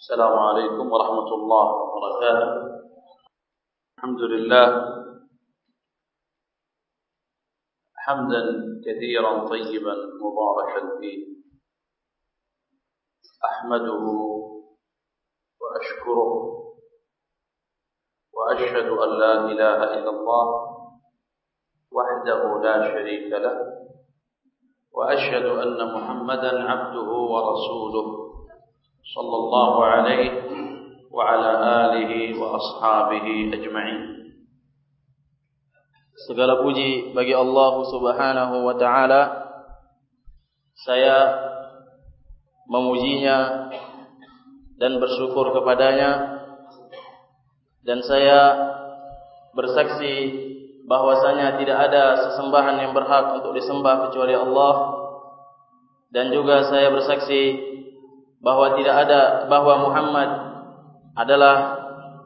السلام عليكم ورحمة الله وبركاته. الحمد لله. حمدا كثيرا طيبا مباركا فيه. أحمده وأشكره وأشهد أن لا إله إلا الله وحده لا شريك له وأشهد أن محمدا عبده ورسوله. صلى الله عليه وعلى آله وأصحابه أجمعين Segala puji bagi Allah Subhanahu wa taala. Saya memujinya dan bersyukur kepadanya dan saya bersaksi bahwasanya tidak ada sesembahan yang berhak untuk disembah kecuali Allah dan juga saya bersaksi bahwa tidak ada bahwa Muhammad adalah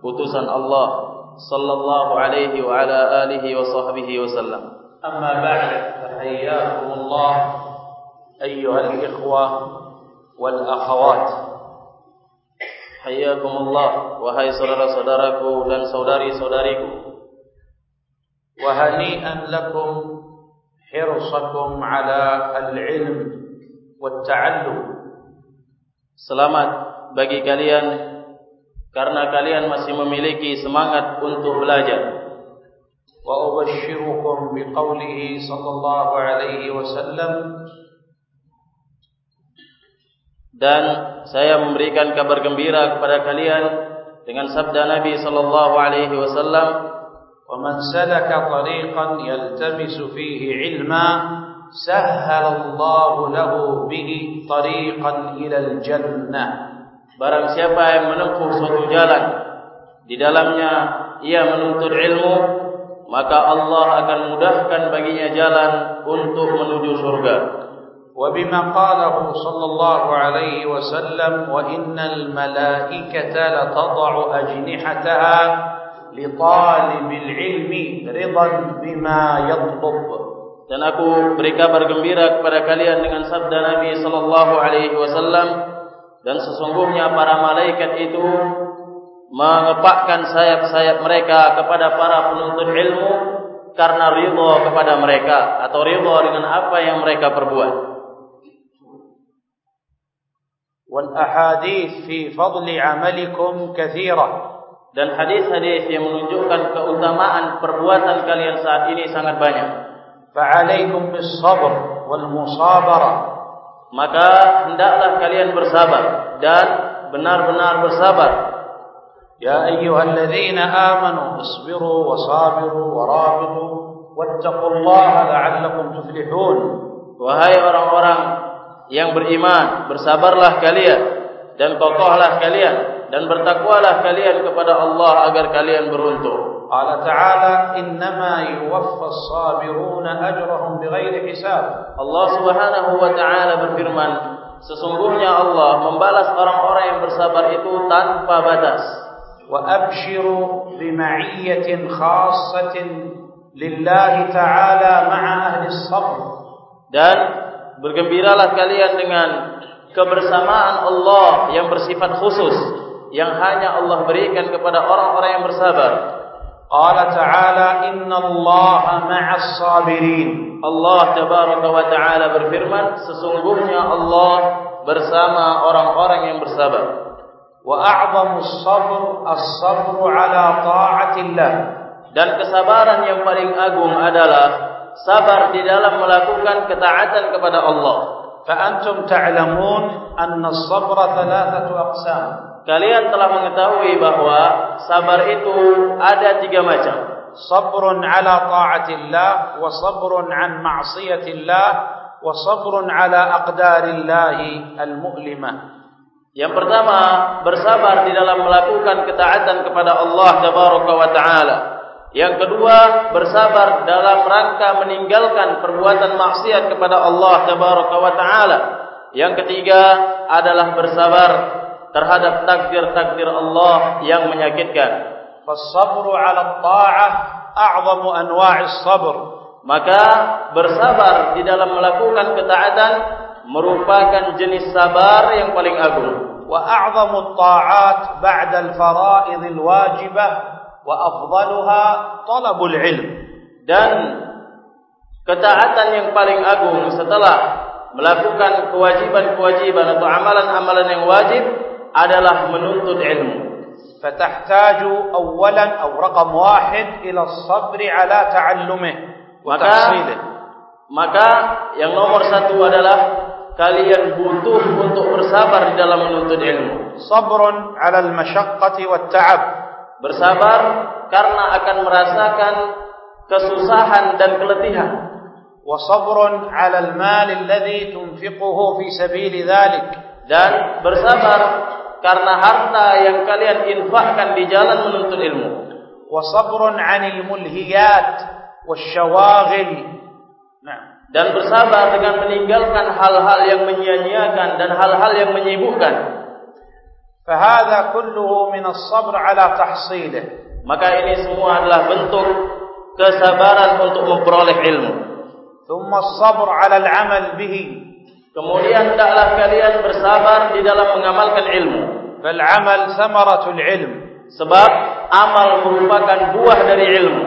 utusan Allah sallallahu alaihi wa ala alihi wa sahbihi wasallam. Amma ba'd, tahiyyakum Allah ayyuha al-ikhwa wal akhawat. Hayyakum Allah wahai saudara-saudaraku dan saudari-saudariku. Wa hani'an lakum hirsakum ala al-ilm wat ta'allum. Selamat bagi kalian karena kalian masih memiliki semangat untuk belajar. Wa ubashshirukum biqaulihi sallallahu alaihi wasallam dan saya memberikan kabar gembira kepada kalian dengan sabda Nabi sallallahu alaihi wasallam wa man salaka tariqan yaltamisu fihi ilma sahhala Allah lahu bihi tariqan ila al-jannah Barang siapa yang menempuh suatu jalan di dalamnya ia menuntut ilmu maka Allah akan mudahkan baginya jalan untuk menuju surga. Wa bima qalahu sallallahu alaihi wasallam wa innal malaikata la tad'u ajnihataha li talibil ilmi ridan bima yatlub. Dan aku beri kabar gembira kepada kalian dengan sabda Nabi sallallahu alaihi wasallam dan sesungguhnya para malaikat itu mengepakkan sayap-sayap mereka kepada para penuntut ilmu karena ridha kepada mereka atau ridha dengan apa yang mereka perbuat. Wal ahadits fi fadli amalikum katsira. Dan hadis-hadis yang menunjukkan keutamaan perbuatan kalian saat ini sangat banyak. Fa'alaikum bis sabr wal musabarah maka hendaklah kalian bersabar dan benar-benar bersabar. Ya ayyuhalladzina amanu isbiru wasabiru warabitu wattaqullaha la'allakum tuflihun. Wahai orang-orang yang beriman bersabarlah kalian dan kokohlah kalian dan bertakwalah kalian kepada Allah agar kalian beruntung قال تعالى إنما يوفى الصابرون أجرهم بغير حساب. الله سبحانه وتعالى berfirman sesungguhnya Allah membalas orang-orang yang bersabar itu tanpa batas. Wa abshiru بمعية خاصة لله تعالى مع أهل الصبر dan bergembiralah kalian dengan kebersamaan Allah yang bersifat khusus yang hanya Allah berikan kepada orang-orang yang bersabar. قال تعالى إن الله مع الصابرين الله تبارك وتعالى berfirman sesungguhnya Allah bersama orang-orang yang bersabar وأعظم الصبر الصبر على طاعة الله dan kesabaran yang paling agung adalah sabar di dalam melakukan ketaatan kepada Allah فأنتم تعلمون أن الصبر ثلاثة أقسام kalian telah mengetahui bahwa sabar itu ada tiga macam. Sabrun ala ta'atillah wa sabrun an ma'siyatillah wa sabrun ala aqdarillahi al-mu'limah. Yang pertama, bersabar di dalam melakukan ketaatan kepada Allah Tabaraka wa Ta'ala. Yang kedua, bersabar dalam rangka meninggalkan perbuatan maksiat kepada Allah Tabaraka wa Ta'ala. Yang ketiga adalah bersabar terhadap takdir-takdir Allah yang menyakitkan. Fasabru 'ala ta'ah a'zamu anwa'is sabr. Maka bersabar di dalam melakukan ketaatan merupakan jenis sabar yang paling agung. Wa a'zamu ta'at ba'da al-fara'id al-wajibah wa afdaluha talabul ilm. Dan ketaatan yang paling agung setelah melakukan kewajiban-kewajiban atau amalan-amalan yang wajib adalah menuntut ilmu. Fatahtaju awalan atau raqam wahid ila sabri ala ta'allumih. Maka, maka yang nomor satu adalah kalian butuh untuk bersabar dalam menuntut ilmu. Sabrun ala al-masyakati wa ta'ab. Bersabar karena akan merasakan kesusahan dan keletihan. Wa sabrun ala al-mal alladhi tunfiquhu fi sabili dhalik. Dan bersabar karena harta yang kalian infakkan di jalan menuntut ilmu. Wa sabrun 'anil mulhiyat wasyawaghil. Nah, dan bersabar dengan meninggalkan hal-hal yang menyia-nyiakan dan hal-hal yang menyibukkan. Fahada kulluhu min as-sabr ala tahsilih. Maka ini semua adalah bentuk kesabaran untuk memperoleh ilmu. Thumma as-sabr ala al-amal bihi. Kemudian taklah kalian bersabar di dalam mengamalkan ilmu. Fal amal samaratul ilm. Sebab amal merupakan buah dari ilmu.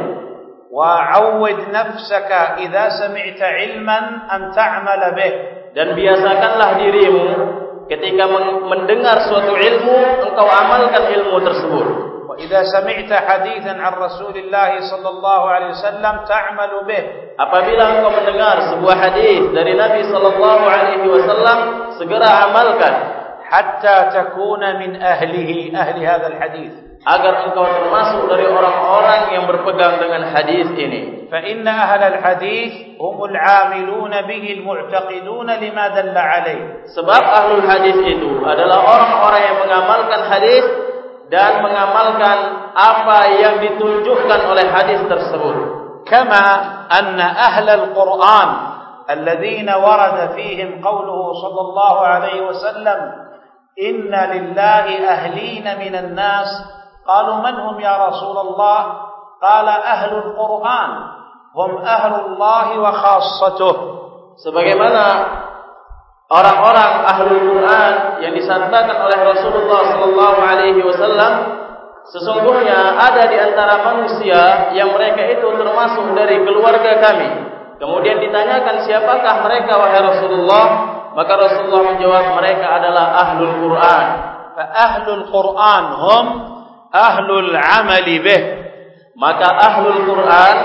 Wa awwid nafsaka idza sami'ta ilman an ta'mal bih. Dan biasakanlah dirimu ketika mendengar suatu ilmu engkau amalkan ilmu tersebut. وإذا سمعت حديثا عن رسول Sallallahu Alaihi Wasallam, عليه وسلم تعمل به apabila engkau mendengar sebuah hadis dari Nabi sallallahu alaihi wasallam segera amalkan. Hatta takuna min ahlihi ahli hadzal hadis. Agar engkau termasuk dari orang-orang yang berpegang dengan hadis ini. Fa inna ahlal hadis humul amilun bihi almu'taqidun lima dalla alaihi. Sebab ahlul hadis itu adalah orang-orang yang mengamalkan hadis dan mengamalkan apa yang ditunjukkan oleh hadis tersebut. Kama anna ahlal Qur'an alladhina warada fihim qawluhu sallallahu alaihi wasallam inna lillahi ahlina minan nas من هم يا رسول الله قال أهل القرآن هم أهل الله وخاصته sebagaimana orang-orang ahlul Quran yang disandarkan oleh Rasulullah sallallahu alaihi wasallam sesungguhnya ada di antara manusia yang mereka itu termasuk dari keluarga kami. Kemudian ditanyakan siapakah mereka wahai Rasulullah? Maka Rasulullah menjawab mereka adalah ahlul Quran. Fa ahlul Quran hum ahlul amali bih. Maka ahlul Quran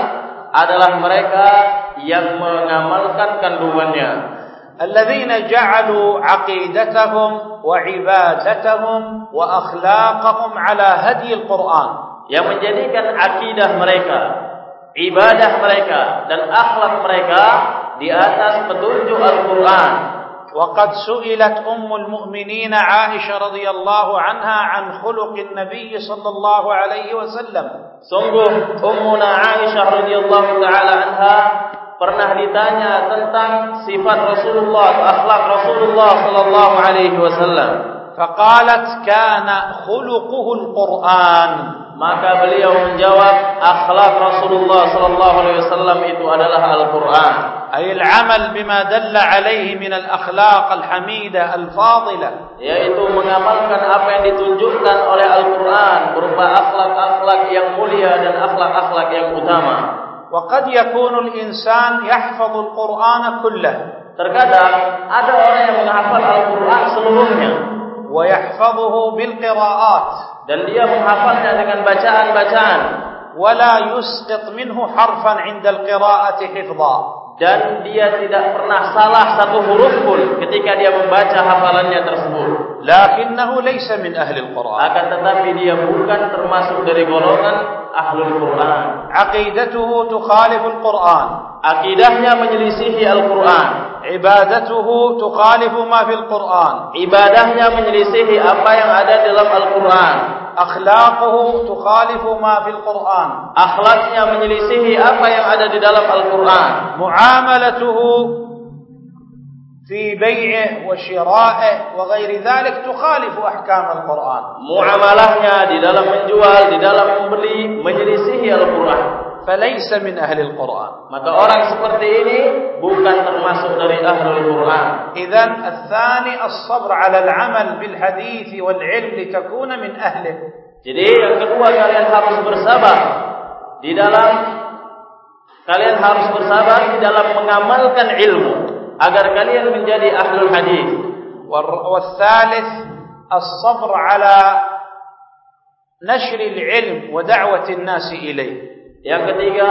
adalah mereka yang mengamalkan kandungannya الذين جعلوا عقيدتهم وعبادتهم وأخلاقهم على هدي القرآن yang menjadikan akidah mereka ibadah mereka dan akhlak mereka لأن atas القرآن وقد سئلت أم المؤمنين عائشة رضي الله عنها عن خلق النبي صلى الله عليه وسلم. Sungguh أمنا عائشة رضي الله تعالى عنها pernah ditanya tentang sifat Rasulullah, akhlak Rasulullah sallallahu alaihi wasallam. Faqalat kana khuluquhu al-Qur'an. Maka beliau menjawab, akhlak Rasulullah sallallahu alaihi wasallam itu adalah Al-Qur'an. Ai al-amal bima dalla alaihi min al-akhlaq al-hamida al-fadila. yaitu mengamalkan apa yang ditunjukkan oleh Al-Qur'an berupa akhlak-akhlak yang mulia dan akhlak-akhlak yang utama. وقد يكون الإنسان يحفظ القرآن كله terkadang ada orang yang menghafal Al-Quran seluruhnya ويحفظه بالقراءات dan dia menghafalnya dengan bacaan-bacaan ولا يسقط منه حرفا عند القراءة حفظا dan dia tidak pernah salah satu huruf pun ketika dia membaca hafalannya tersebut. Lakinnahu laysa min ahli al-Quran. Akan tetapi dia bukan termasuk dari golongan ahlul Quran. Aqidatuhu tukhalifu al-Quran. Akidahnya menyelisihi Al-Quran. Ibadatuhu tukhalifu ma fil Quran. Ibadahnya menyelisihi apa yang ada dalam Al-Quran. Akhlaquhu tukhalifu ma fil Quran. Akhlaknya menyelisihi apa yang ada di dalam Al-Quran. Muamalatuhu fi bai'ih wa shira'ih wa ghairi dhalik tukhalifu ahkam Al-Quran. Muamalahnya di dalam menjual, di dalam membeli menyelisihi Al-Quran. فليس من أهل القرآن maka orang seperti ini bukan termasuk dari ahlul Quran إذن الثاني الصبر على العمل بالحديث والعلم لتكون من أهله jadi yang kedua kalian harus bersabar di dalam kalian harus bersabar di dalam mengamalkan ilmu agar kalian menjadi ahlul hadis والثالث الصبر على نشر العلم ودعوة الناس إليه yang ketiga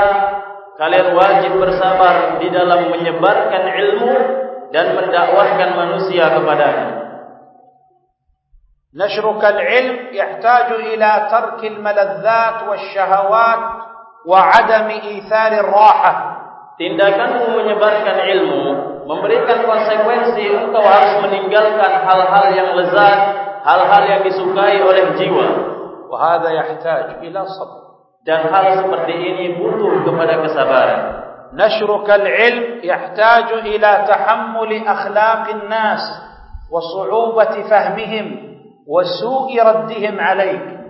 kalian wajib bersabar di dalam menyebarkan ilmu dan mendakwahkan manusia kepadanya نشرك العلم يحتاج إلى ترك الملذات والشهوات وعدم إيثار الراحة tindakanmu menyebarkan ilmu memberikan konsekuensi engkau harus meninggalkan hal-hal yang lezat hal-hal yang disukai oleh jiwa وهذا يحتاج إلى صبر dan hal seperti ini butuh kepada kesabaran nashrukal ilm yahtaju ila tahammul akhlaqin nas wa su'ubati fahmihim wa su'i raddihim alayk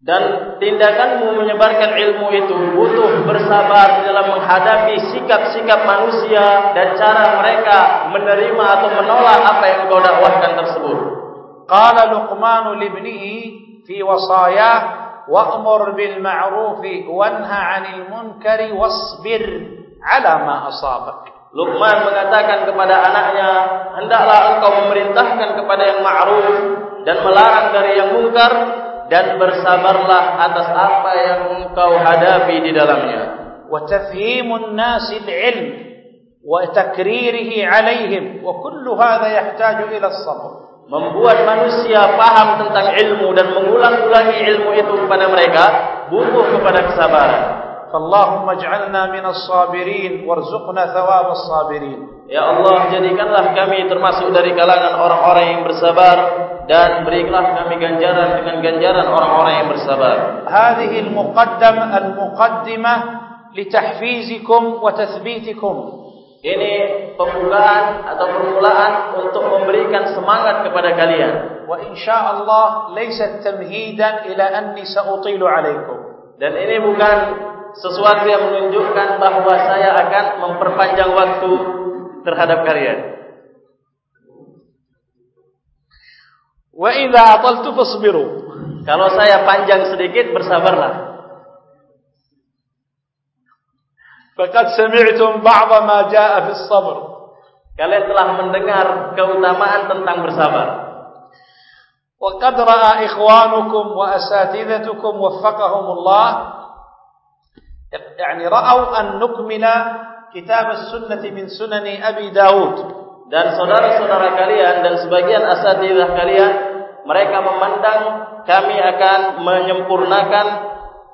dan tindakanmu menyebarkan ilmu itu butuh bersabar dalam menghadapi sikap-sikap manusia dan cara mereka menerima atau menolak apa yang kau dakwahkan tersebut. Qala Luqman li ibnihi fi wasayah wa'mur bil ma'rufi wanha 'anil munkari wasbir 'ala ma asabak. Luqman mengatakan kepada anaknya, hendaklah engkau memerintahkan kepada yang ma'ruf dan melarang dari yang munkar dan bersabarlah atas apa yang engkau hadapi di dalamnya. Wa tafhimun nasi al-'ilm wa takririhi 'alaihim wa kullu hadha yahtaju ila as-sabr membuat manusia paham tentang ilmu dan mengulang-ulangi ilmu itu kepada mereka butuh kepada kesabaran. Allahumma ij'alna minas sabirin warzuqna thawabas sabirin. Ya Allah, jadikanlah kami termasuk dari kalangan orang-orang yang bersabar dan berikanlah kami ganjaran dengan ganjaran orang-orang yang bersabar. Hadhihi al-muqaddam al-muqaddimah litahfizikum wa tathbitikum. Ini pembukaan atau permulaan untuk memberikan semangat kepada kalian. Wa insyaallah laysat tamhidan ila anni sa'utilu 'alaykum. Dan ini bukan sesuatu yang menunjukkan bahawa saya akan memperpanjang waktu terhadap kalian. Wa idza ataltu fasbiru. Kalau saya panjang sedikit bersabarlah. Fakat sami'tum ba'dha ma ja'a fi sabr Kalian telah mendengar keutamaan tentang bersabar. Wa qad ra'a ikhwanukum wa asatidatukum waffaqahum Allah yakni ra'au an nukmila kitab as-sunnah min sunani Abi Daud dan saudara-saudara kalian dan sebagian asatidah kalian mereka memandang kami akan menyempurnakan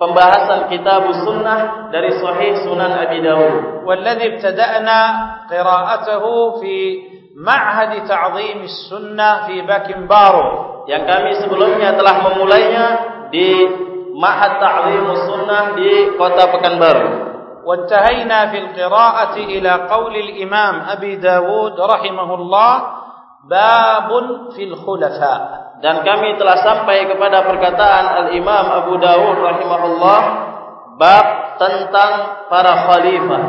pembahasan kitab sunnah dari sahih sunan Abi Dawud. Walladhi ibtada'na qira'atahu fi ma'had ta'zim sunnah fi Bakinbaro. Yang kami sebelumnya telah memulainya di Ma'had Ta'zim Sunnah di Kota Pekanbaru. وانتهينا في القراءة إلى قول الإمام أبي داود رحمه الله باب في الخلفاء dan kami telah sampai kepada perkataan Al-Imam Abu Dawud rahimahullah bab tentang para khalifah.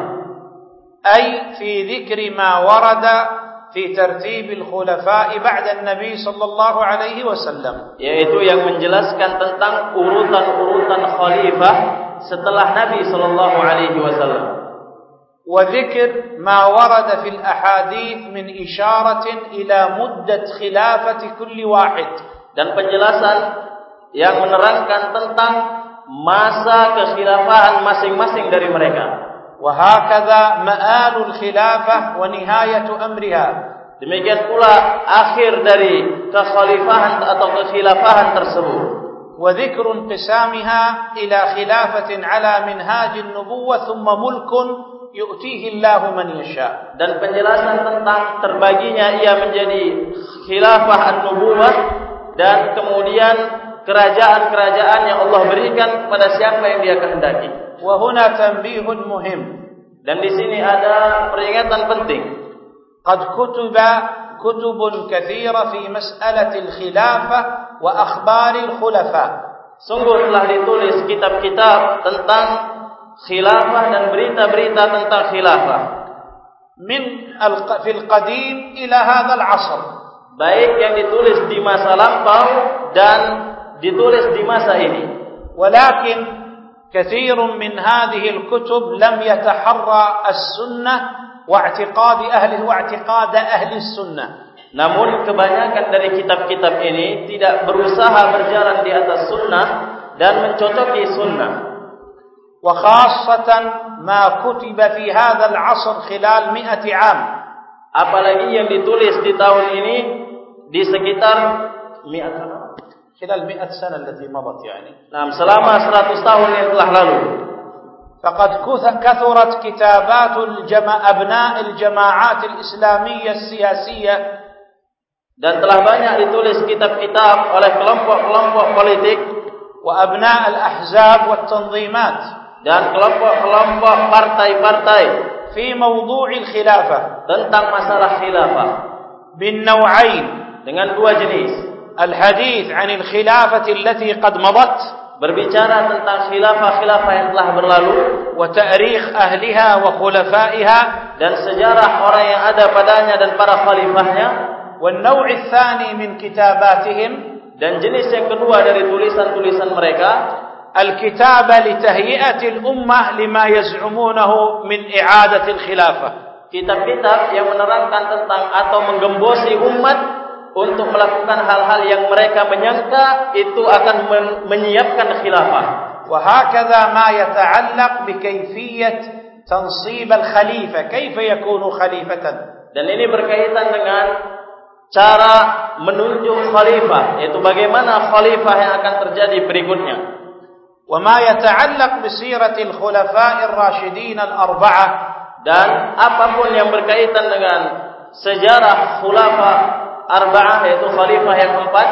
Ay fi dhikri ma warada fi tartib al-khulafa' ba'da an-nabi sallallahu alaihi wasallam. Yaitu yang menjelaskan tentang urutan-urutan khalifah setelah Nabi sallallahu alaihi wasallam وذكر ما ورد في الأحاديث من إشارة إلى مدة خلافة كل واحد dan penjelasan yang menerangkan tentang masa kekhilafahan masing-masing dari mereka. وهكذا مآل الخلافة ونهاية أمرها. Demikian pula akhir dari kekhalifahan atau kekhilafahan tersebut. وذكر انقسامها إلى خلافة على منهاج النبوة ثم ملك yu'tihi Allahu man yasha. Dan penjelasan tentang terbaginya ia menjadi khilafah an-nubuwah dan kemudian kerajaan-kerajaan yang Allah berikan kepada siapa yang Dia kehendaki. Wa huna tanbihun muhim. Dan di sini ada peringatan penting. Qad kutuba kutubun katsira fi mas'alati al-khilafah wa akhbar al-khulafa. Sungguh telah ditulis kitab-kitab tentang khilafah dan berita-berita tentang khilafah. Min al fil qadim ila hadzal asr. Baik yang ditulis di masa lampau dan ditulis di masa ini. Walakin kathirun min hadhihi al kutub lam yataharra as sunnah wa i'tiqad ahli wa i'tiqad ahli sunnah. Namun kebanyakan dari kitab-kitab ini tidak berusaha berjalan di atas sunnah dan mencocoki sunnah. وخاصة ما كتب في هذا العصر خلال مئة عام. Apalagi yang ditulis di tahun ini di sekitar خلال مئة سنة التي مضت يعني. نعم selama 100 tahun yang telah lalu. فقد كثرت كتابات الجماع أبناء الجماعات الإسلامية السياسية. Dan telah banyak ditulis kitab-kitab oleh kelompok-kelompok politik. وأبناء الأحزاب والتنظيمات. Dan kelompok-kelompok partai-partai fi mawdu'il khilafah. tentang masalah khilafah. Bin naw'ain. Dengan dua jenis. Al hadith 'anil khilafati allati qad madat. Berbicara tentang khilafah-khilafah yang telah berlalu. Wa ta'rikh ahliha wa khulafaiha. Dan sejarah orang yang ada padanya dan para khalifahnya. Wan naw'i tsani min kitabatihim. Dan jenis yang kedua dari tulisan-tulisan mereka الكتاب لتهيئة الأمة لما يزعمونه من إعادة الخلافة kitab-kitab yang menerangkan tentang atau menggembosi umat untuk melakukan hal-hal yang mereka menyangka itu akan menyiapkan khilafah. وهكذا ما يتعلق بكيفية تنصيب الخليفة كيف يكون خليفة dan ini berkaitan dengan cara menunjuk khalifah yaitu bagaimana khalifah yang akan terjadi berikutnya وما yata'allaq bi siratil khulafa'ir rasyidin al arba'ah dan apapun yang berkaitan dengan sejarah khulafa arba'ah yaitu khalifah yang keempat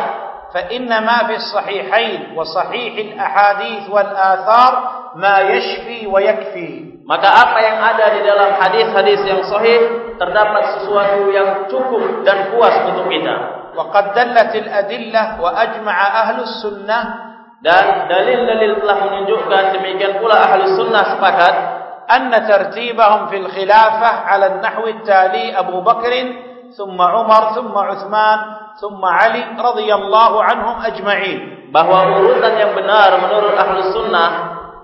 fa inna ma fi sahihain wa sahih al ahadith wal athar ma yashfi wa yakfi maka apa yang ada di dalam hadis-hadis yang sahih terdapat sesuatu yang cukup dan puas untuk kita wa qad dallat al adillah wa ajma'a ahlus sunnah dan dalil-dalil telah menunjukkan demikian pula ahli sunnah sepakat anna tartibahum fil khilafah ala an-nahw at-tali Abu Bakr thumma Umar thumma Uthman thumma Ali radhiyallahu anhum ajma'in. Bahwa urutan yang benar menurut ahli sunnah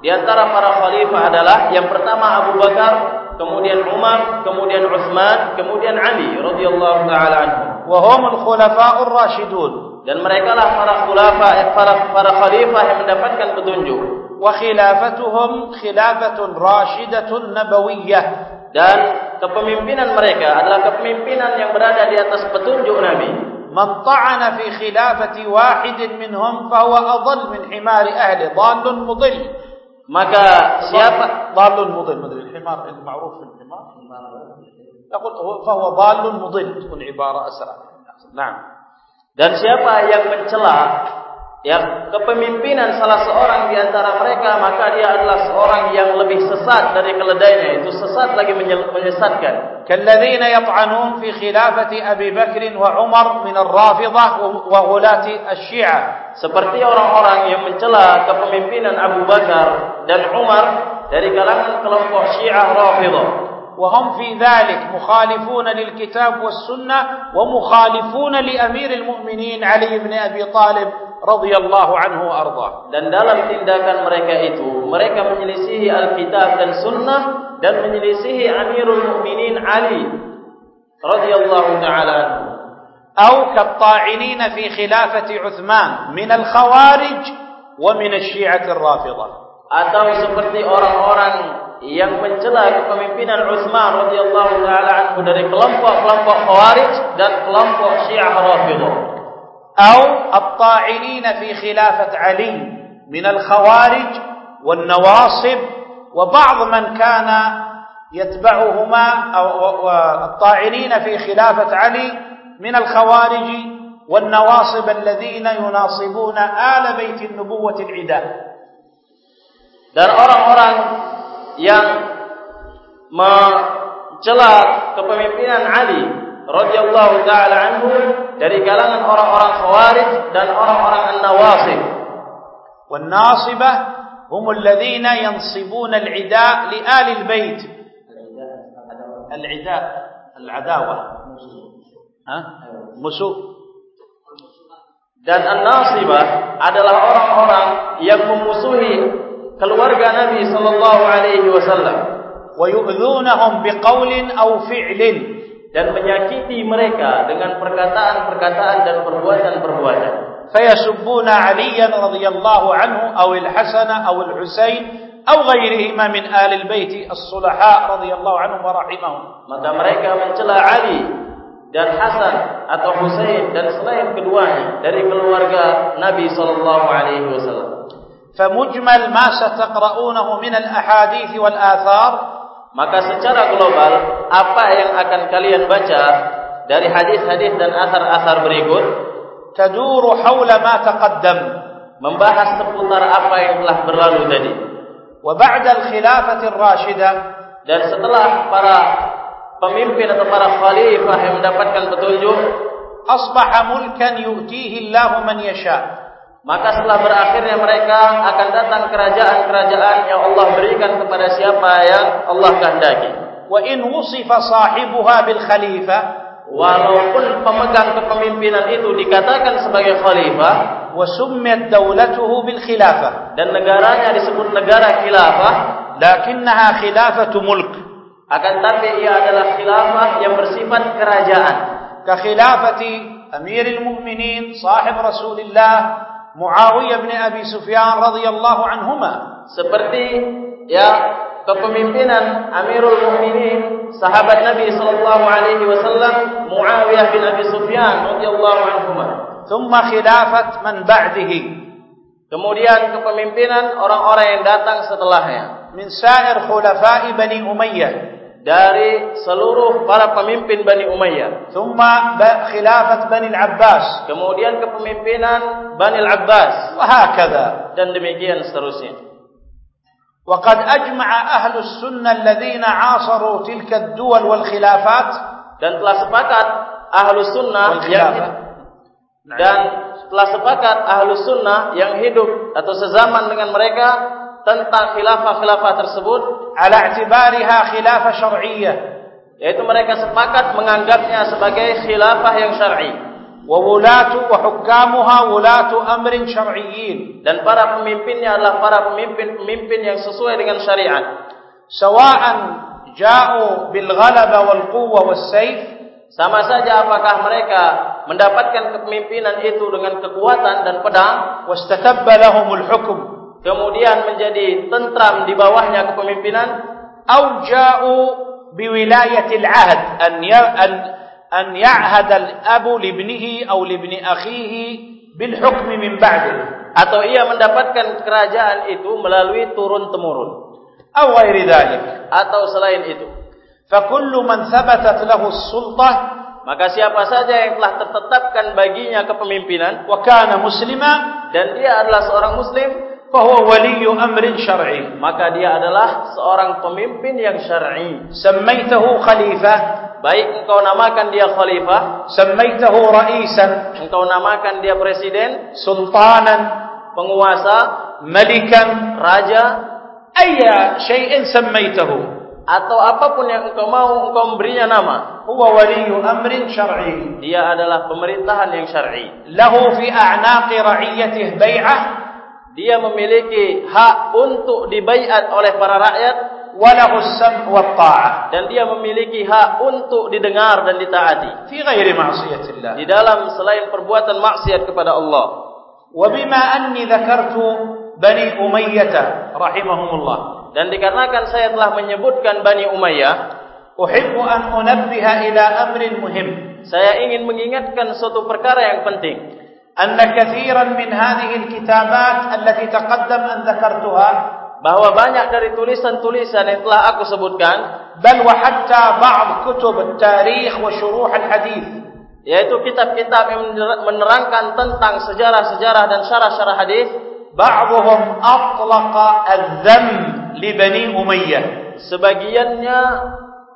di antara para khalifah adalah yang pertama Abu Bakar kemudian Umar kemudian Uthman kemudian Ali radhiyallahu taala anhum. Wa hum al-khulafa'ur rasyidun dan mereka lah para khulafa para para khalifah yang mendapatkan petunjuk wa khilafatuhum khilafatun rashidatun nabawiyyah dan kepemimpinan mereka adalah kepemimpinan yang berada di atas petunjuk nabi man ta'ana fi khilafati wahid minhum fa huwa adall min himar ahli dallun mudil maka siapa dallun mudil madri himar al-ma'ruf fil himar يقول فهو ضال مضل تكون عباره اسرع نعم Dan siapa yang mencela yang kepemimpinan salah seorang di antara mereka maka dia adalah seorang yang lebih sesat dari keledainya. Itu sesat lagi menyesatkan. Kalladzina yat'anun fi khilafati Abi Bakr wa Umar min ar-Rafidhah wa ghulati asy-Syiah seperti orang-orang yang mencela kepemimpinan Abu Bakar dan Umar dari kalangan kelompok Syiah Rafidhah وهم في ذلك مخالفون للكتاب والسنة ومخالفون لأمير المؤمنين علي بن أبي طالب رضي الله عنه وأرضاه. Dan dalam tindakan mereka itu mereka menyelisihi Alkitab dan Sunnah dan menyelisihi Amirul Mukminin Ali radhiyallahu taala anhu. أو كالطاعنين في خلافة عثمان من الخوارج ومن الشيعة الرافضة. Atau seperti orang-orang yang mencela kepemimpinan Utsman radhiyallahu taala anhu dari kelompok-kelompok Khawarij dan kelompok Syiah Rafidhah atau at-ta'inin fi khilafat Ali min al-Khawarij wal Nawasib wa ba'd man kana yatba'uhuma aw at-ta'inin fi khilafat Ali min al-Khawarij wal Nawasib alladhina yunasibuna ala bait an-nubuwah al-'ida dan orang-orang yang mencela kepemimpinan Ali radhiyallahu taala anhu dari kalangan orang-orang Khawarij dan orang-orang An-Nawasib. Wan-Nasibah هم الذين ينصبون العداء لآل البيت العداء العداوة ها مسوء dan an-nasibah adalah orang-orang yang memusuhi keluarga Nabi sallallahu alaihi wasallam. Wa yu'dhunahum biqaulin aw fi'lin. Dan menyakiti mereka dengan perkataan-perkataan dan perbuatan-perbuatan. Fayasubbuna aliyan radhiyallahu anhu aw al-hasan aw al-husain aw ghayrihima min ahli al-bait as-sulaha radhiyallahu anhum wa rahimahum. Maka mereka mencela Ali dan Hasan atau Husain dan selain keduanya dari keluarga Nabi sallallahu alaihi wasallam. فمجمل ما ستقرؤونه من الاحاديث والاثار maka secara global apa yang akan kalian baca dari hadis-hadis dan asar-asar berikut تدور حول ما تقدم membahas seputar apa yang telah berlalu tadi وبعد الخلافه الراشده dan setelah para pemimpin atau para khalifah yang mendapatkan petunjuk asbaha mulkan yu'tihi Allah man yasha maka setelah berakhirnya mereka akan datang kerajaan-kerajaan yang Allah berikan kepada siapa yang Allah kehendaki. Wa in wusifa sahibuha bil khalifah walaupun pemegang kepemimpinan itu dikatakan sebagai khalifah wa summiyat dawlatuhu bil khilafah. dan negaranya disebut negara khilafah lakinnaha khilafatu mulk. akan tapi ia adalah khilafah yang bersifat kerajaan. Ka khilafati amiril mu'minin sahib rasulillah Muawiyah bin Abi Sufyan radhiyallahu anhuma. Seperti ya kepemimpinan Amirul Mukminin sahabat Nabi sallallahu alaihi wasallam Muawiyah bin Abi Sufyan radhiyallahu anhuma. Thumma khilafat man ba'dihi. Kemudian kepemimpinan orang-orang yang datang setelahnya. Min sa'ir khulafa'i bani Umayyah dari seluruh para pemimpin Bani Umayyah. Thumma khilafat Bani Al-Abbas. Kemudian kepemimpinan Bani Al-Abbas. Wahakadha. Dan demikian seterusnya. وقد أجمع أهل السنة الذين عاصروا تلك الدول والخلافات dan telah sepakat ahlu sunnah yang dan telah sepakat ahlu sunnah yang hidup atau sezaman dengan mereka tentang khilafah-khilafah tersebut ala i'tibariha khilafah syar'iyyah. Yaitu mereka sepakat menganggapnya sebagai khilafah yang syar'i. Wa wulatu wa hukamuha wulatu amrin syar'iyyin. Dan para pemimpinnya adalah para pemimpin-pemimpin yang sesuai dengan syariat. Sawa'an ja'u bil ghalaba wal quwwa was sayf. Sama saja apakah mereka mendapatkan kepemimpinan itu dengan kekuatan dan pedang. Wastatabba lahumul hukm kemudian menjadi tentram di bawahnya kepemimpinan au ja'u biwilayatil ahd an ya an an ya'had al abu li ibnihi aw li ibni akhihi bil hukm min ba'di. Atau ia mendapatkan kerajaan itu melalui turun temurun aw ghairi atau selain itu fa kullu man thabatat lahu as-sultah maka siapa saja yang telah tertetapkan baginya kepemimpinan wa kana muslima dan dia adalah seorang muslim fahuwa waliyu amrin syar'i. Maka dia adalah seorang pemimpin yang syar'i. Sammaitahu khalifah. Baik engkau namakan dia khalifah. Sammaitahu ra'isan. Engkau namakan dia presiden. Sultanan. Penguasa. Malikan. Raja. Ayya syai'in sammaitahu. Atau apapun yang engkau mau engkau memberinya nama. Huwa waliyu amrin syar'i. Dia adalah pemerintahan yang syar'i. Lahu fi a'naqi ra'iyatihi bai'ah dia memiliki hak untuk dibaiat oleh para rakyat walahu sam wa ta'ah. Dan dia memiliki hak untuk didengar dan ditaati. Fi ghairi ma'siyatillah. Di dalam selain perbuatan maksiat kepada Allah. Wa bima anni dzakartu bani umayyah rahimahumullah. Dan dikarenakan saya telah menyebutkan bani umayyah uhibbu an unabbiha ila amrin muhim. saya ingin mengingatkan suatu perkara yang penting أن كثيرا من هذه الكتابات التي تقدم أن ذكرتها bahwa banyak dari tulisan-tulisan yang telah aku sebutkan بل وحتى بعض كتب التاريخ وشروح الحديث yaitu kitab-kitab yang menerangkan tentang sejarah-sejarah dan syarah-syarah hadis بعضهم أطلق الذم لبني أمية sebagiannya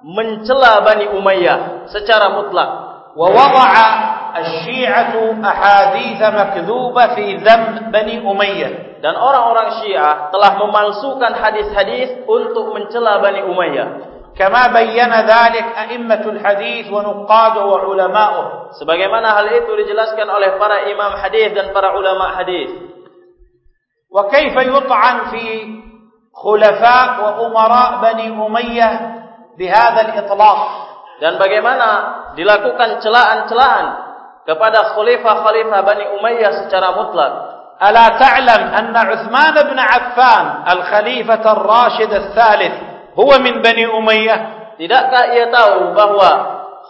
mencela Bani Umayyah secara mutlak ووضع الشيعة أحاديث مكذوبة في ذم بني أمية dan orang-orang Syiah telah memalsukan hadis-hadis untuk mencela Bani Umayyah كما بين ذلك أئمة الحديث ونقاده وعلماؤه sebagaimana hal itu dijelaskan oleh para imam hadis dan para ulama hadis وكيف يطعن في خلفاء وأمراء بني أمية بهذا الإطلاق dan bagaimana dilakukan celaan-celaan kepada khalifah-khalifah Bani Umayyah secara mutlak. Ala ta'lam anna Uthman ibn Affan al-khalifah ar-rashid ats-tsalits huwa min Bani Umayyah? Tidakkah ia tahu bahawa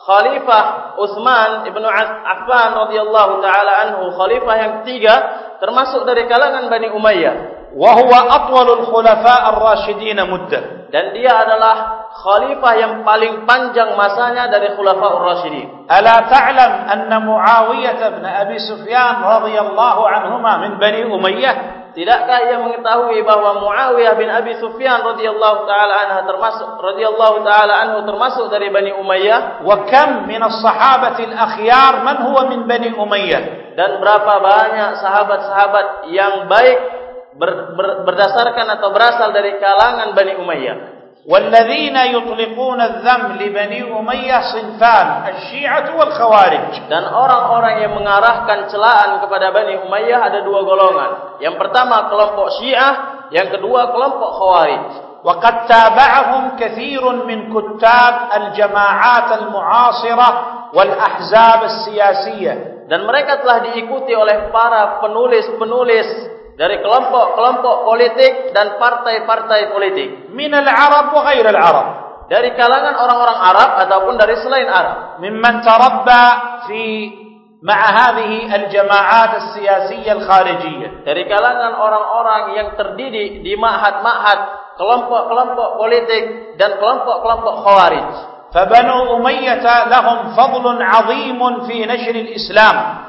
khalifah Uthman ibn Affan radhiyallahu taala anhu khalifah yang ketiga termasuk dari kalangan Bani Umayyah? Wa huwa atwalul khulafa ar-rashidin muddah dan dia adalah khalifah yang paling panjang masanya dari khulafaur rasyidin. Ala ta'lam anna muawiyah ibn abi sufyan radhiyallahu anhuma min bani umayyah? Tidakkah ia mengetahui bahawa muawiyah bin abi sufyan radhiyallahu taala anha termasuk radhiyallahu taala anhu termasuk dari bani umayyah? Wa kam min as-sahabati al-akhyar? Man huwa min bani umayyah? Dan berapa banyak sahabat-sahabat yang baik ber, ber, berdasarkan atau berasal dari kalangan Bani Umayyah والذين يطلقون الذم لبني أمية صنفان الشيعة والخوارج dan orang-orang yang mengarahkan celaan kepada Bani Umayyah ada dua golongan yang pertama kelompok Syiah yang kedua kelompok Khawarij وقد تابعهم كثير من كتاب الجماعات المعاصرة والأحزاب السياسية dan mereka telah diikuti oleh para penulis-penulis dari kelompok-kelompok politik dan partai-partai politik. Minal arab wa ghairal arab. Dari kalangan orang-orang Arab ataupun dari selain Arab. Mimman tarabba fi ma'a hadhihi al-jama'at as-siyasiyyah al-kharijiyyah. dari kalangan orang-orang yang terdidik di ma'had-ma'had kelompok-kelompok politik dan kelompok-kelompok khawarij. Fa banu umayyah lahum fadlun 'azimun fi nashr al-islam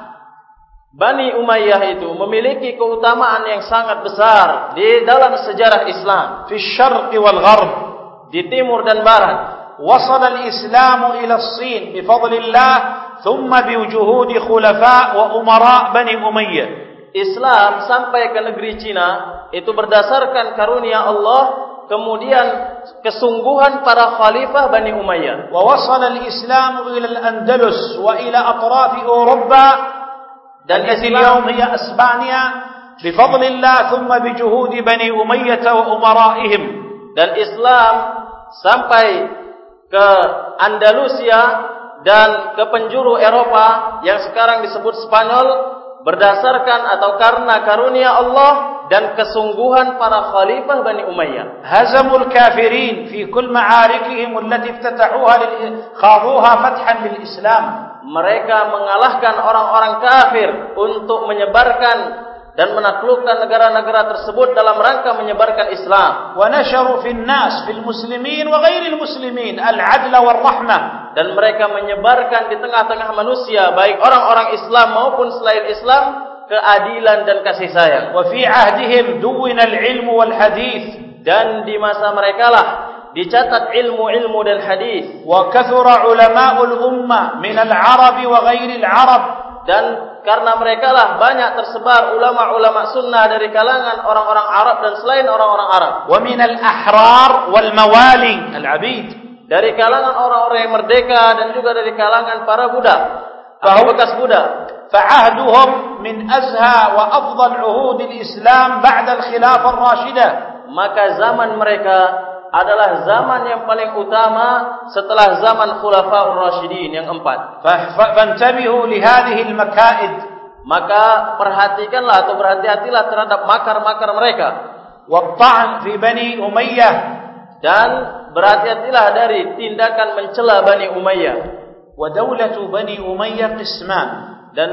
Bani Umayyah itu memiliki keutamaan yang sangat besar di dalam sejarah Islam في الشرق والغرب di timur dan barat وصل الإسلام إلى الصين بفضل الله ثم بوجهود خلفاء وأمراء بني أمية Islam sampai ke negeri Cina itu berdasarkan karunia Allah kemudian kesungguhan para khalifah Bani Umayyah ووصل الإسلام إلى الأندلس وإلى أطراف أوروبا التي اليوم هي اسبانيا بفضل thumma ثم Bani بني wa وأمرائهم dan Islam sampai ke Andalusia dan ke penjuru Eropa yang sekarang disebut Spanyol berdasarkan atau karena karunia Allah dan kesungguhan para khalifah Bani Umayyah. Hazamul kafirin fi kull ma'arikihim allati iftatahuha lil khaduha fathan bil Islam. Mereka mengalahkan orang-orang kafir untuk menyebarkan dan menaklukkan negara-negara tersebut dalam rangka menyebarkan Islam. Wa nasharu fil nas fil muslimin wa ghairil muslimin al-'adla war rahmah dan mereka menyebarkan di tengah-tengah manusia baik orang-orang Islam maupun selain Islam keadilan dan kasih sayang. Wa fi ahdihim duwinal ilmu wal hadis dan di masa mereka lah dicatat ilmu-ilmu dan hadis. Wa kathura ulama'ul ummah min al-arab wa ghairil arab dan karena mereka lah banyak tersebar ulama-ulama sunnah dari kalangan orang-orang Arab dan selain orang-orang Arab. Wa minal ahrar wal mawali al-abid dari kalangan orang-orang yang merdeka dan juga dari kalangan para budak. فهم تسبدا فعهدهم من أزهى وأفضل عهود الإسلام بعد الخلافة الراشدة maka zaman mereka adalah zaman yang paling utama setelah zaman khulafaur rasyidin yang empat. Fantabihu li hadhihi al makaid maka perhatikanlah atau berhati-hatilah terhadap makar-makar mereka. Waqta'an fi bani umayyah. Dan berhati-hatilah dari tindakan mencela bani umayyah. ودولة بني أمية قسمان. dan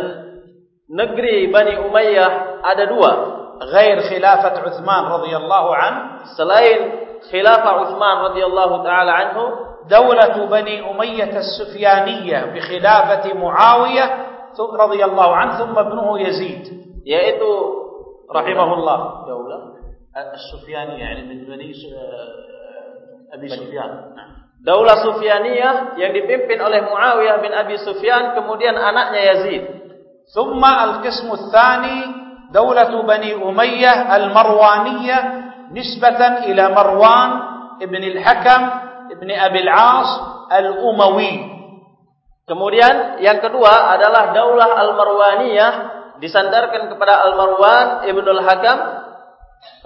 negeri Bani Umayyah ada dua غير خلافة عثمان رضي الله عنه. selain khilafah Utsman radhiyallahu taala anhu دولة بني أمية السفيانية بخلافة معاوية رضي الله عنه ثم ابنه يزيد. yaitu رحمه الله. daulah السفيانية يعني من بني أبي سفيان. Daulah Sufyaniyah yang dipimpin oleh Muawiyah bin Abi Sufyan kemudian anaknya Yazid. Summa al-qismu tsani daulatu Bani Umayyah al-Marwaniyah nisbatan ila Marwan ibn al-Hakam ibn Abi al-As al-Umawi. Kemudian yang kedua adalah Daulah al-Marwaniyah disandarkan kepada al-Marwan ibn al-Hakam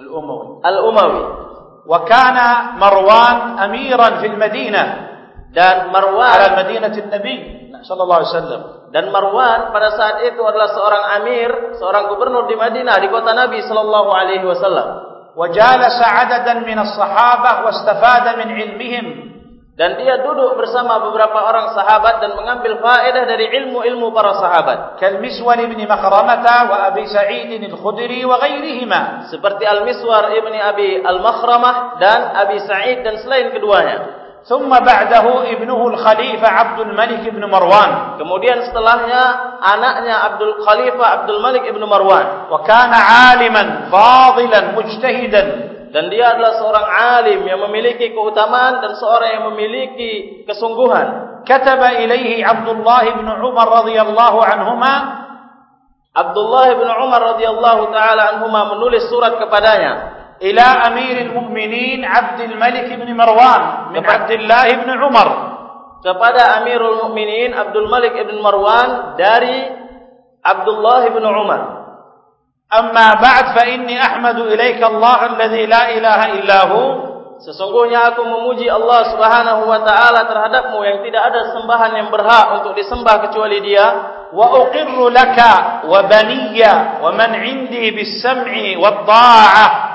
al-Umawi. Al-Umawi. Wa kana Marwan amiran fil Madinah dan Marwan ala Madinah Nabi sallallahu alaihi wasallam. Dan Marwan pada saat itu adalah seorang amir, seorang gubernur di Madinah di kota Nabi sallallahu alaihi wasallam. Wa jalasa 'adadan min as-sahabah wastafada min 'ilmihim dan dia duduk bersama beberapa orang sahabat dan mengambil faedah dari ilmu-ilmu para sahabat. Kal Miswar ibn Makhramah wa Abi Sa'id al-Khudri wa ghairihima. Seperti Al Miswar ibn Abi Al-Makhramah dan Abi Sa'id dan selain keduanya. ثم بعده ابنه الخليفة عبد الملك بن مروان kemudian setelahnya anaknya Abdul Khalifah Abdul Malik ibn Marwan وكان عالما فاضلا مجتهدا dan dia adalah seorang alim yang memiliki keutamaan dan seorang yang memiliki kesungguhan. Kataba ilaihi Abdullah bin Umar radhiyallahu anhuma. Abdullah bin Umar radhiyallahu taala anhuma menulis surat kepadanya. Ila Amirul Mukminin Abdul Malik bin Marwan min Abdullah bin Umar. Kepada Amirul Mukminin Abdul Malik bin Marwan dari Abdullah bin Umar Amma ba'd fa inni ahmadu ilaika Allah alladhi la ilaha illa hu. Sesungguhnya aku memuji Allah Subhanahu wa taala terhadapmu yang tidak ada sembahan yang berhak untuk disembah kecuali Dia. Wa uqirru laka wa baniya wa man 'indi bis-sam'i wat-tha'ah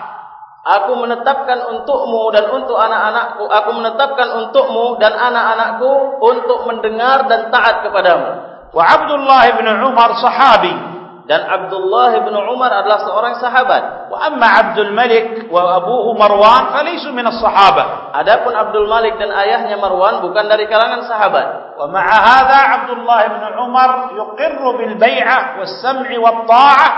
Aku menetapkan untukmu dan untuk anak-anakku aku menetapkan untukmu dan anak-anakku untuk mendengar dan taat kepadamu. Wa Abdullah bin Umar sahabi dan Abdullah bin Umar adalah seorang sahabat. Wa amma Abdul Malik wa abuhu Marwan falaysu min as-sahabah. Adapun Abdul Malik dan ayahnya Marwan bukan dari kalangan sahabat. Wa ma'a hadha Abdullah bin Umar yuqirru bil bai'ah was sam'i wat ta'ah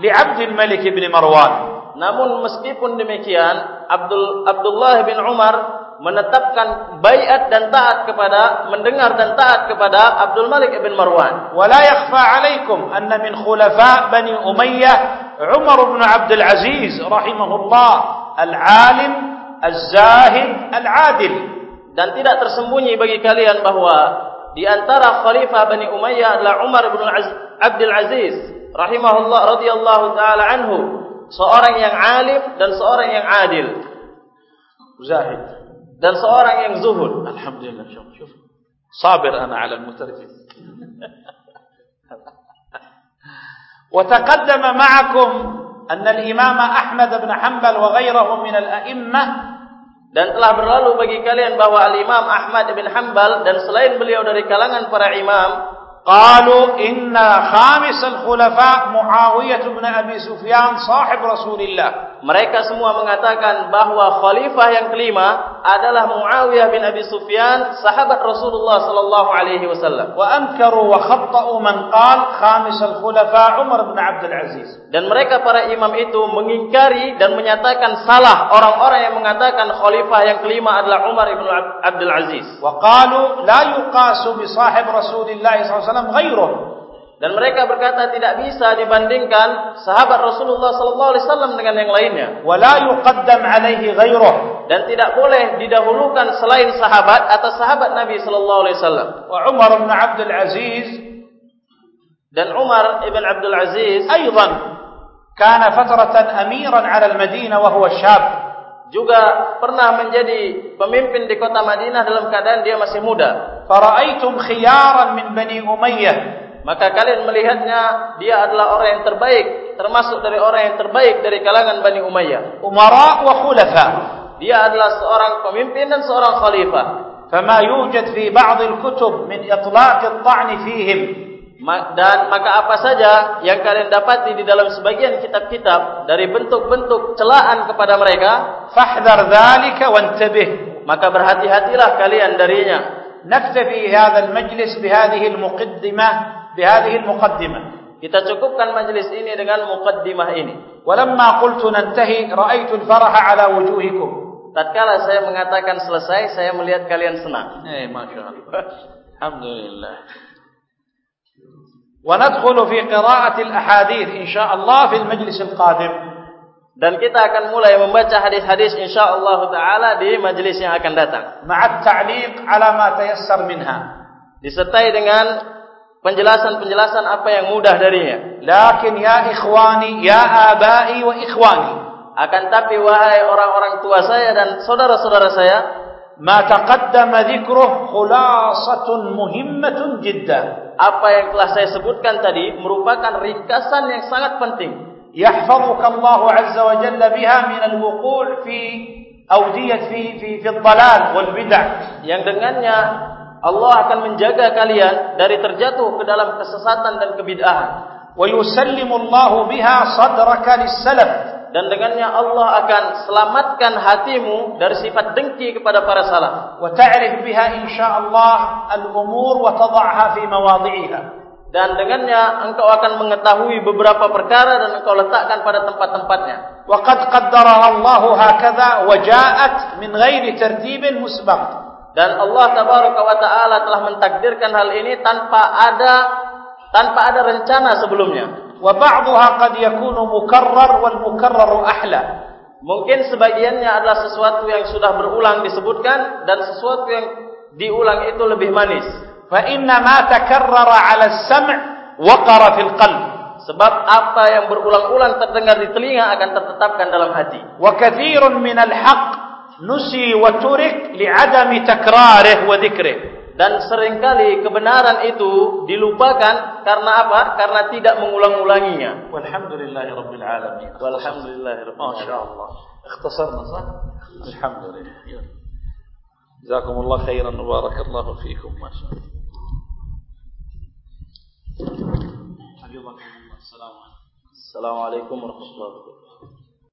li Abdul Malik bin Marwan. Namun meskipun demikian Abdul Abdullah bin Umar menetapkan bayat dan taat kepada mendengar dan taat kepada Abdul Malik bin Marwan. Wala yakhfa 'alaikum anna min khulafa Bani Umayyah Umar bin Abdul Aziz rahimahullah al-alim az-zahid al-adil. Dan tidak tersembunyi bagi kalian bahwa di antara khalifah Bani Umayyah adalah Umar bin Abdul Aziz rahimahullah radhiyallahu taala anhu. Seorang yang alim dan seorang yang adil. Zahid dan seorang yang zuhud. Alhamdulillah, syuf, syuf. Sabir ana ala al-mutarjim. وتقدم معكم أن الإمام أحمد بن حنبل وغيره من الأئمة dan telah berlalu bagi kalian bahwa al-Imam Ahmad bin Hanbal dan selain beliau dari kalangan para imam إن خامس الخلفاء معاوية بن أبي سفيان صاحب رسول الله mereka semua mengatakan bahwa khalifah yang kelima adalah Muawiyah bin Abi Sufyan sahabat Rasulullah sallallahu alaihi wasallam. Wa ankaru wa khata'u man qala khamis al khulafa Umar bin Abdul Aziz. Dan mereka para imam itu mengingkari dan menyatakan salah orang-orang yang mengatakan khalifah yang kelima adalah Umar bin Abdul Aziz. Wa qalu la yuqasu bi sahib Rasulillah sallallahu alaihi wasallam ghairuhu dan mereka berkata tidak bisa dibandingkan sahabat Rasulullah sallallahu alaihi wasallam dengan yang lainnya. Wala yuqaddam alaihi ghairuh dan tidak boleh didahulukan selain sahabat atas sahabat Nabi sallallahu alaihi wasallam. Wa Umar bin Abdul Aziz dan Umar ibn Abdul Aziz kana fatratan amiran ala al-Madinah wa huwa syab juga pernah menjadi pemimpin di kota Madinah dalam keadaan dia masih muda. Fara'aitum khiyaran min Bani Umayyah maka kalian melihatnya dia adalah orang yang terbaik termasuk dari orang yang terbaik dari kalangan Bani Umayyah. Umara wa khulafa. Dia adalah seorang pemimpin dan seorang khalifah. Fama yujad fi ba'd al-kutub min itlaq at-ta'n fihim. Dan maka apa saja yang kalian dapati di dalam sebagian kitab-kitab dari bentuk-bentuk celaan kepada mereka fahdhar dzalika wantabih maka berhati-hatilah kalian darinya. Naktafi hadha al-majlis bi hadhihi al-muqaddimah بهذه المقدمة kita cukupkan majlis ini dengan mukaddimah ini ولما قلت ننتهي رأيت الفرح على وجوهكم tatkala saya mengatakan selesai, saya melihat kalian senang. Eh, Masya Allah. Alhamdulillah. وندخل في قراءة الأحاديث إن شاء الله في المجلس القادم dan kita akan mulai membaca hadis-hadis insyaallah taala di majelis yang akan datang مع التعليق على ما تيسر منها disertai dengan penjelasan-penjelasan apa yang mudah darinya. Lakin ya ikhwani, ya abai wa ikhwani. Akan tapi wahai orang-orang tua saya dan saudara-saudara saya, ma taqaddama dzikruh khulasatun muhimmatun jiddan. Apa yang telah saya sebutkan tadi merupakan ringkasan yang sangat penting. Yahfazuka Allah azza wa jalla biha min al-wuqul fi awdiyat fi fi fi ad-dalal wal bid'ah. Yang dengannya Allah akan menjaga kalian dari terjatuh ke dalam kesesatan dan kebid'ahan. وَيُسَلِّمُ biha is-salaf Dan dengannya Allah akan selamatkan hatimu dari sifat dengki kepada para salaf. Wa ta'rif biha insyaallah al-umur wa tad'aha fi mawadhi'iha. dan dengannya engkau akan mengetahui beberapa perkara dan engkau letakkan pada tempat-tempatnya. Waqad qaddara Allah hakadha wa ja'at min ghairi tartibin musbaq dan Allah tabaraka wa taala telah mentakdirkan hal ini tanpa ada tanpa ada rencana sebelumnya. Wa ba'dha qad yakunu mukarrar wal mukarraru ahla. Mungkin sebagiannya adalah sesuatu yang sudah berulang disebutkan dan sesuatu yang diulang itu lebih manis. Fa inna ma takarrara 'ala as-sam' waqara fil qalb. Sebab apa yang berulang-ulang terdengar di telinga akan tertetapkan dalam hati. Wa katsirun minal haqq من الحق نسي وترك لعدم تكراره وذكره dan seringkali kebenaran itu dilupakan karena apa? Karena tidak mengulang-ulanginya. Walhamdulillahi rabbil alamin. Walhamdulillahi rabbil alamin. Masyaallah. Ikhtasarna sah? Alhamdulillah. Jazakumullah khairan wa barakallahu fiikum. Masyaallah. Assalamualaikum warahmatullahi wabarakatuh.